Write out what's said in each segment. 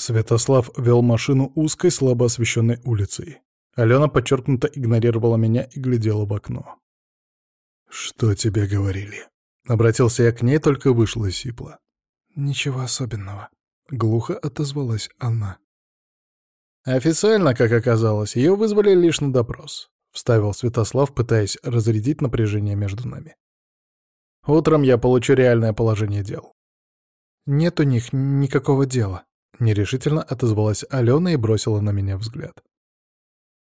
Святослав вел машину узкой, слабо освещенной улицей. Алена подчеркнуто игнорировала меня и глядела в окно. «Что тебе говорили?» Обратился я к ней, только вышла из сипла. «Ничего особенного», — глухо отозвалась она. «Официально, как оказалось, ее вызвали лишь на допрос», — вставил Святослав, пытаясь разрядить напряжение между нами. «Утром я получу реальное положение дел». «Нет у них никакого дела», — нерешительно отозвалась Алена и бросила на меня взгляд.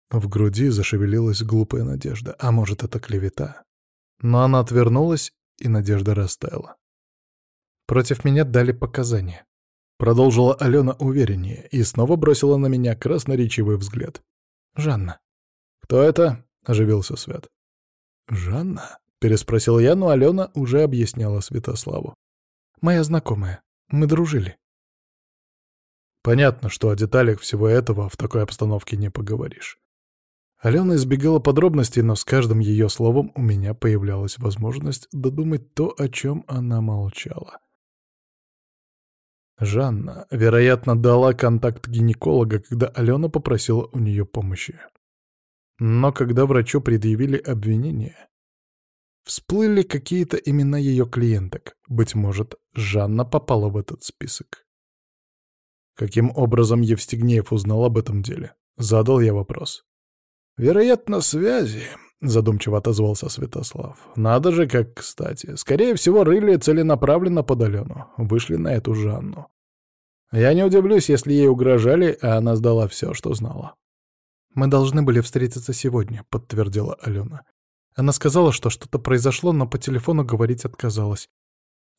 В груди зашевелилась глупая надежда, а может, это клевета. Но она отвернулась, и надежда растаяла. Против меня дали показания. Продолжила Алена увереннее и снова бросила на меня красноречивый взгляд. «Жанна». «Кто это?» — оживился Свят. «Жанна?» — переспросил я, но Алена уже объясняла Святославу. «Моя знакомая. Мы дружили». Понятно, что о деталях всего этого в такой обстановке не поговоришь. Алена избегала подробностей, но с каждым ее словом у меня появлялась возможность додумать то, о чем она молчала. Жанна, вероятно, дала контакт гинеколога, когда Алена попросила у нее помощи. Но когда врачу предъявили обвинение, всплыли какие-то имена ее клиенток. Быть может, Жанна попала в этот список. Каким образом Евстигнеев узнал об этом деле? Задал я вопрос. «Вероятно, связи», — задумчиво отозвался Святослав. «Надо же, как кстати. Скорее всего, рыли целенаправленно под Алену. Вышли на эту Жанну. Я не удивлюсь, если ей угрожали, а она сдала все, что знала». «Мы должны были встретиться сегодня», — подтвердила Алена. Она сказала, что что-то произошло, но по телефону говорить отказалась.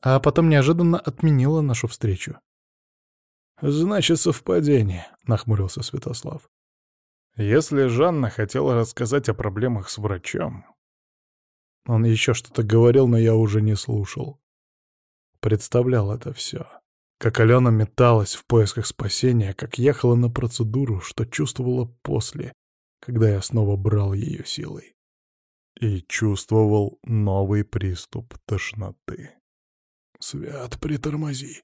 А потом неожиданно отменила нашу встречу. «Значит, совпадение», — нахмурился Святослав. Если Жанна хотела рассказать о проблемах с врачом... Он еще что-то говорил, но я уже не слушал. Представлял это все. Как Алена металась в поисках спасения, как ехала на процедуру, что чувствовала после, когда я снова брал ее силой. И чувствовал новый приступ тошноты. «Свят, притормози!»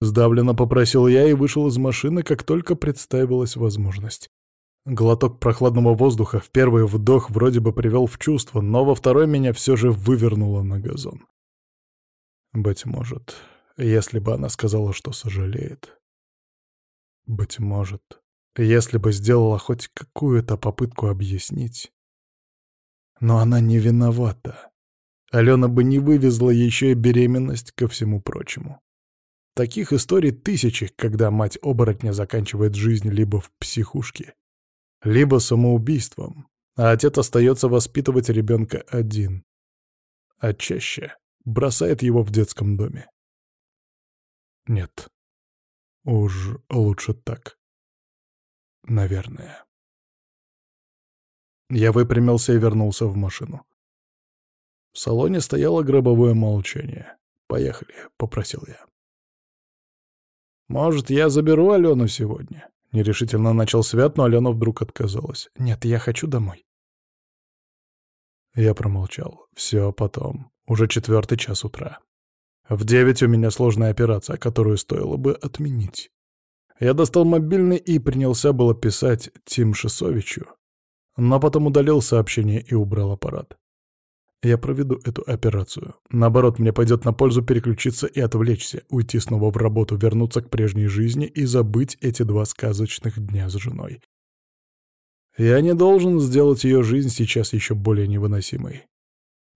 Сдавленно попросил я и вышел из машины, как только представилась возможность. Глоток прохладного воздуха в первый вдох вроде бы привел в чувство, но во второй меня все же вывернуло на газон. Быть может, если бы она сказала, что сожалеет. Быть может, если бы сделала хоть какую-то попытку объяснить. Но она не виновата. Алена бы не вывезла еще и беременность ко всему прочему. Таких историй тысячи, когда мать оборотня заканчивает жизнь либо в психушке, либо самоубийством, а отец остается воспитывать ребенка один, а чаще бросает его в детском доме. Нет, уж лучше так. Наверное. Я выпрямился и вернулся в машину. В салоне стояло гробовое молчание. «Поехали», — попросил я. «Может, я заберу Алену сегодня?» Нерешительно начал Свят, но Алена вдруг отказалась. «Нет, я хочу домой». Я промолчал. Все потом. Уже четвертый час утра. В девять у меня сложная операция, которую стоило бы отменить. Я достал мобильный и принялся было писать Тим Шисовичу, но потом удалил сообщение и убрал аппарат. Я проведу эту операцию. Наоборот, мне пойдет на пользу переключиться и отвлечься, уйти снова в работу, вернуться к прежней жизни и забыть эти два сказочных дня с женой. Я не должен сделать ее жизнь сейчас еще более невыносимой.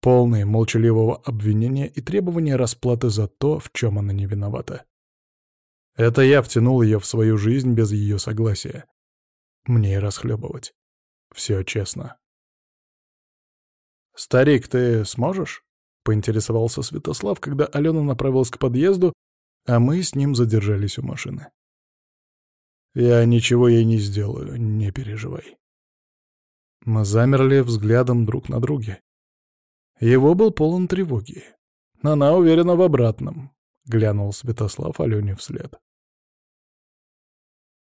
Полной молчаливого обвинения и требования расплаты за то, в чем она не виновата. Это я втянул ее в свою жизнь без ее согласия. Мне и расхлебывать. Все честно. «Старик, ты сможешь?» — поинтересовался Святослав, когда Алена направилась к подъезду, а мы с ним задержались у машины. «Я ничего ей не сделаю, не переживай». Мы замерли взглядом друг на друге. Его был полон тревоги. Она уверена в обратном, — глянул Святослав Алене вслед.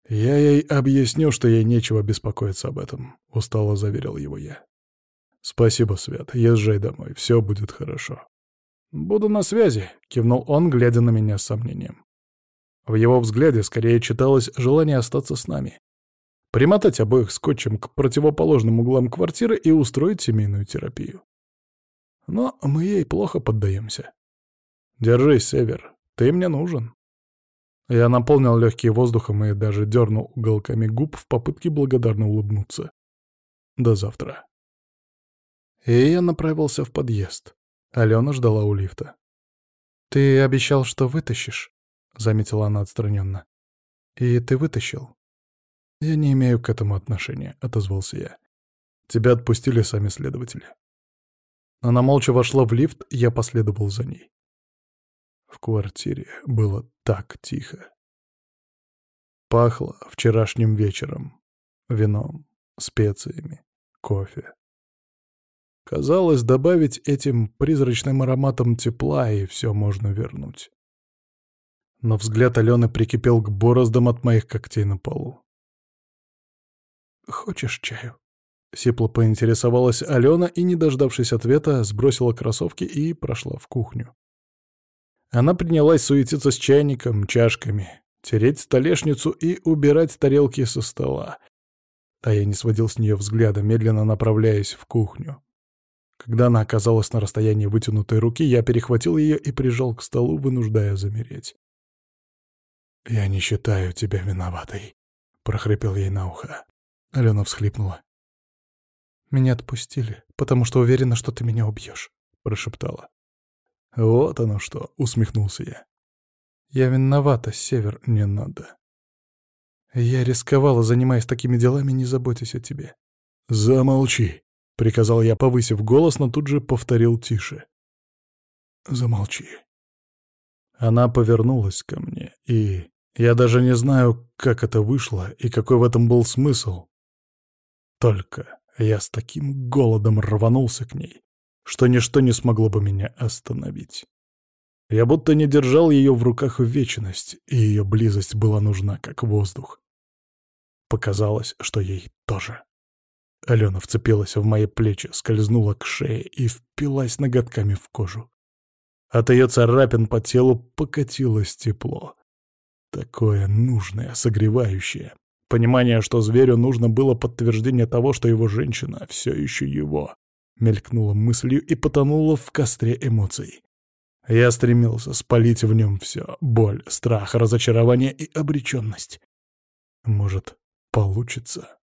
«Я ей объясню, что ей нечего беспокоиться об этом», — устало заверил его я. «Спасибо, Свет. Езжай домой. Все будет хорошо». «Буду на связи», — кивнул он, глядя на меня с сомнением. В его взгляде скорее читалось желание остаться с нами. Примотать обоих скотчем к противоположным углам квартиры и устроить семейную терапию. Но мы ей плохо поддаемся. Держись, Север, ты мне нужен. Я наполнил легкие воздухом и даже дернул уголками губ в попытке благодарно улыбнуться. До завтра. И я направился в подъезд. Алена ждала у лифта. «Ты обещал, что вытащишь», — заметила она отстраненно. «И ты вытащил?» «Я не имею к этому отношения», — отозвался я. «Тебя отпустили сами следователи». Она молча вошла в лифт, я последовал за ней. В квартире было так тихо. Пахло вчерашним вечером, вином, специями, кофе. Казалось, добавить этим призрачным ароматом тепла, и все можно вернуть. Но взгляд Алены прикипел к бороздам от моих когтей на полу. «Хочешь чаю?» Сипло поинтересовалась Алена и, не дождавшись ответа, сбросила кроссовки и прошла в кухню. Она принялась суетиться с чайником, чашками, тереть столешницу и убирать тарелки со стола. А я не сводил с нее взгляда, медленно направляясь в кухню. Когда она оказалась на расстоянии вытянутой руки, я перехватил ее и прижал к столу, вынуждая замереть. «Я не считаю тебя виноватой», — прохрипел ей на ухо. Алена всхлипнула. «Меня отпустили, потому что уверена, что ты меня убьешь», — прошептала. «Вот оно что», — усмехнулся я. «Я виновата, Север, не надо. Я рисковала, занимаясь такими делами, не заботясь о тебе». «Замолчи», — приказал я, повысив голос, но тут же повторил тише. «Замолчи». Она повернулась ко мне, и я даже не знаю, как это вышло и какой в этом был смысл. Только я с таким голодом рванулся к ней, что ничто не смогло бы меня остановить. Я будто не держал ее в руках в вечность, и ее близость была нужна, как воздух. Показалось, что ей тоже. Алена вцепилась в мои плечи, скользнула к шее и впилась ноготками в кожу. От ее царапин по телу покатилось тепло. Такое нужное, согревающее. Понимание, что зверю нужно было подтверждение того, что его женщина все еще его, мелькнула мыслью и потонула в костре эмоций. Я стремился спалить в нем все — боль, страх, разочарование и обреченность. Может, получится?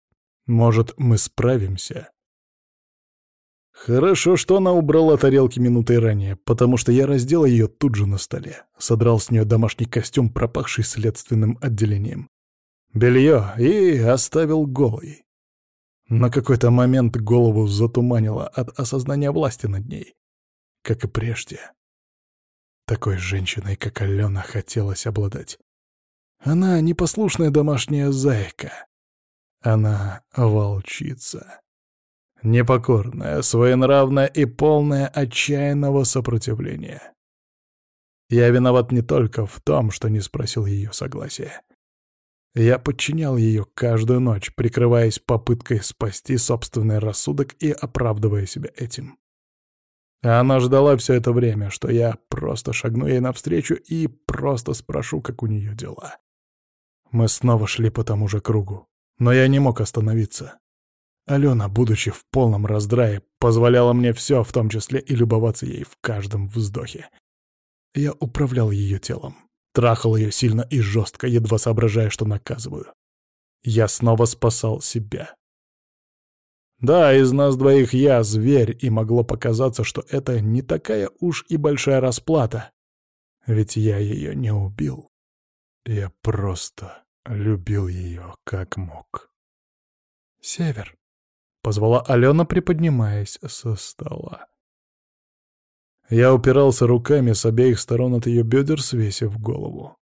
Может, мы справимся? Хорошо, что она убрала тарелки минутой ранее, потому что я раздел ее тут же на столе, содрал с нее домашний костюм, пропахший следственным отделением. Белье и оставил голой. На какой-то момент голову затуманило от осознания власти над ней. Как и прежде. Такой женщиной, как Алена, хотелось обладать. Она непослушная домашняя зайка. Она волчица. Непокорная, своенравная и полная отчаянного сопротивления. Я виноват не только в том, что не спросил ее согласия. Я подчинял ее каждую ночь, прикрываясь попыткой спасти собственный рассудок и оправдывая себя этим. Она ждала все это время, что я просто шагну ей навстречу и просто спрошу, как у нее дела. Мы снова шли по тому же кругу, но я не мог остановиться. Алена, будучи в полном раздрае, позволяла мне все, в том числе и любоваться ей в каждом вздохе. Я управлял ее телом. Трахал ее сильно и жестко, едва соображая, что наказываю. Я снова спасал себя. Да, из нас двоих я зверь, и могло показаться, что это не такая уж и большая расплата. Ведь я ее не убил. Я просто любил ее как мог. «Север», — позвала Алена, приподнимаясь со стола. Я упирался руками с обеих сторон от ее бедер, свесив голову.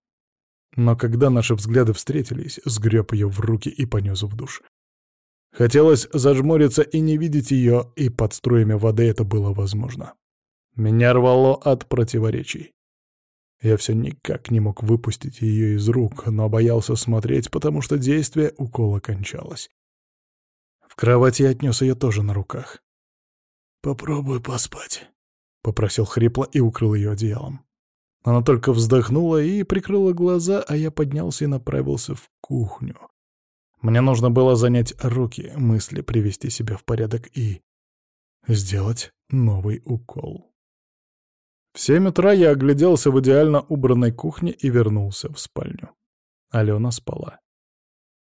Но когда наши взгляды встретились, сгреб ее в руки и понес в душ. Хотелось зажмуриться и не видеть ее, и под струями воды это было возможно. Меня рвало от противоречий. Я все никак не мог выпустить ее из рук, но боялся смотреть, потому что действие укола кончалось. В кровати я отнес ее тоже на руках. «Попробуй поспать», — попросил хрипло и укрыл ее одеялом. Она только вздохнула и прикрыла глаза, а я поднялся и направился в кухню. Мне нужно было занять руки, мысли привести себя в порядок и сделать новый укол. В семь утра я огляделся в идеально убранной кухне и вернулся в спальню. Алена спала.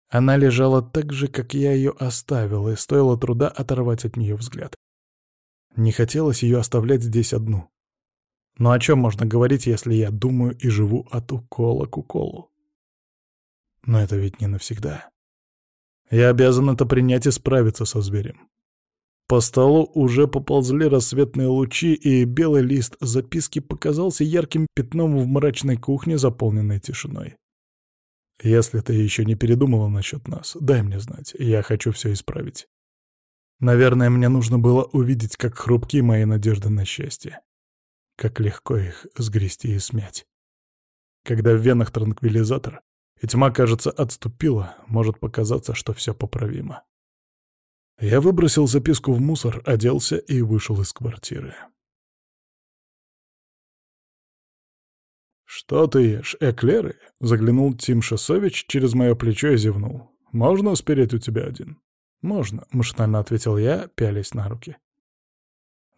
Она лежала так же, как я ее оставил, и стоило труда оторвать от нее взгляд. Не хотелось ее оставлять здесь одну. Но о чем можно говорить, если я думаю и живу от укола к уколу? Но это ведь не навсегда. Я обязан это принять и справиться со зверем. По столу уже поползли рассветные лучи, и белый лист записки показался ярким пятном в мрачной кухне, заполненной тишиной. «Если ты еще не передумала насчет нас, дай мне знать, я хочу все исправить. Наверное, мне нужно было увидеть, как хрупкие мои надежды на счастье. Как легко их сгрести и смять. Когда в венах транквилизатор, и тьма, кажется, отступила, может показаться, что все поправимо. Я выбросил записку в мусор, оделся и вышел из квартиры. «Что ты ешь, эклеры?» — заглянул Тим Шосович через мое плечо и зевнул. «Можно спереть у тебя один?» «Можно», — машинально ответил я, пялясь на руки.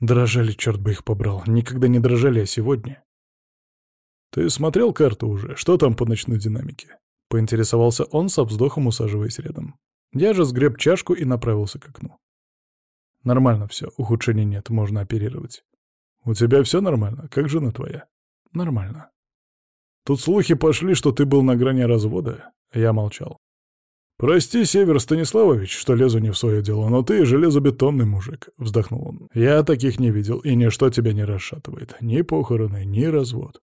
Дрожали, черт бы их побрал. Никогда не дрожали, а сегодня. «Ты смотрел карту уже? Что там по ночной динамике?» — поинтересовался он со вздохом, усаживаясь рядом. Я же сгреб чашку и направился к окну. «Нормально все, ухудшений нет, можно оперировать». «У тебя все нормально? Как жена твоя?» «Нормально». «Тут слухи пошли, что ты был на грани развода?» Я молчал. «Прости, Север Станиславович, что лезу не в свое дело, но ты железобетонный мужик», — вздохнул он. «Я таких не видел, и ничто тебя не расшатывает. Ни похороны, ни развод.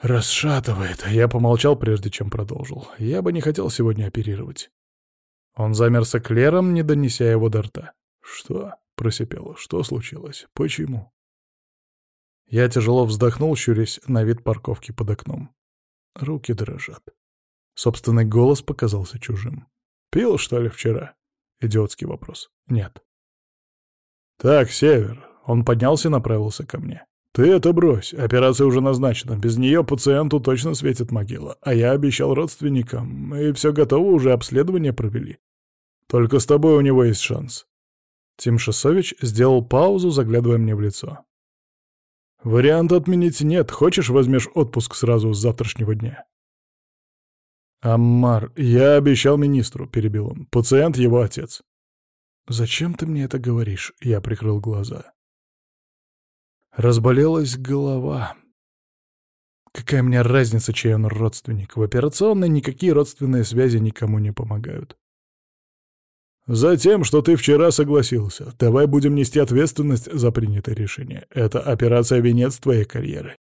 «Расшатывает», — я помолчал, прежде чем продолжил. «Я бы не хотел сегодня оперировать». Он замер с эклером, не донеся его до рта. «Что?» — просипело. «Что случилось? Почему?» Я тяжело вздохнул, щурясь на вид парковки под окном. Руки дрожат. Собственный голос показался чужим. «Пил, что ли, вчера?» Идиотский вопрос. «Нет». «Так, Север». Он поднялся и направился ко мне. «Ты это брось, операция уже назначена, без нее пациенту точно светит могила, а я обещал родственникам, и все готово, уже обследование провели. Только с тобой у него есть шанс». Тим Шасович сделал паузу, заглядывая мне в лицо. «Варианта отменить нет. Хочешь, возьмешь отпуск сразу с завтрашнего дня?» «Аммар, я обещал министру», — перебил он. «Пациент — его отец». «Зачем ты мне это говоришь?» — я прикрыл глаза. Разболелась голова. Какая мне разница, чей он родственник? В операционной никакие родственные связи никому не помогают. Затем, что ты вчера согласился. Давай будем нести ответственность за принятое решение. Это операция венец твоей карьеры.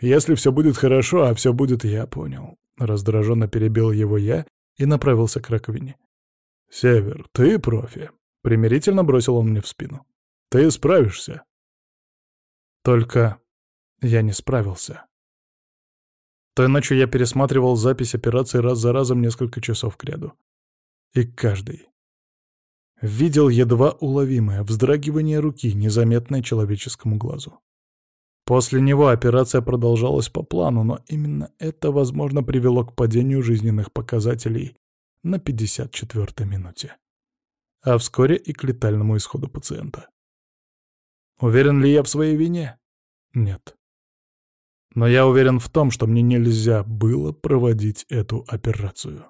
Если все будет хорошо, а все будет, я понял. Раздраженно перебил его я и направился к раковине. «Север, ты профи», — примирительно бросил он мне в спину. «Ты справишься. Только я не справился. Той ночью я пересматривал запись операции раз за разом несколько часов кряду. И каждый видел едва уловимое вздрагивание руки, незаметное человеческому глазу. После него операция продолжалась по плану, но именно это, возможно, привело к падению жизненных показателей на 54-й минуте. А вскоре и к летальному исходу пациента. Уверен ли я в своей вине? Нет. Но я уверен в том, что мне нельзя было проводить эту операцию.